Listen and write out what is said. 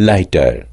lighter.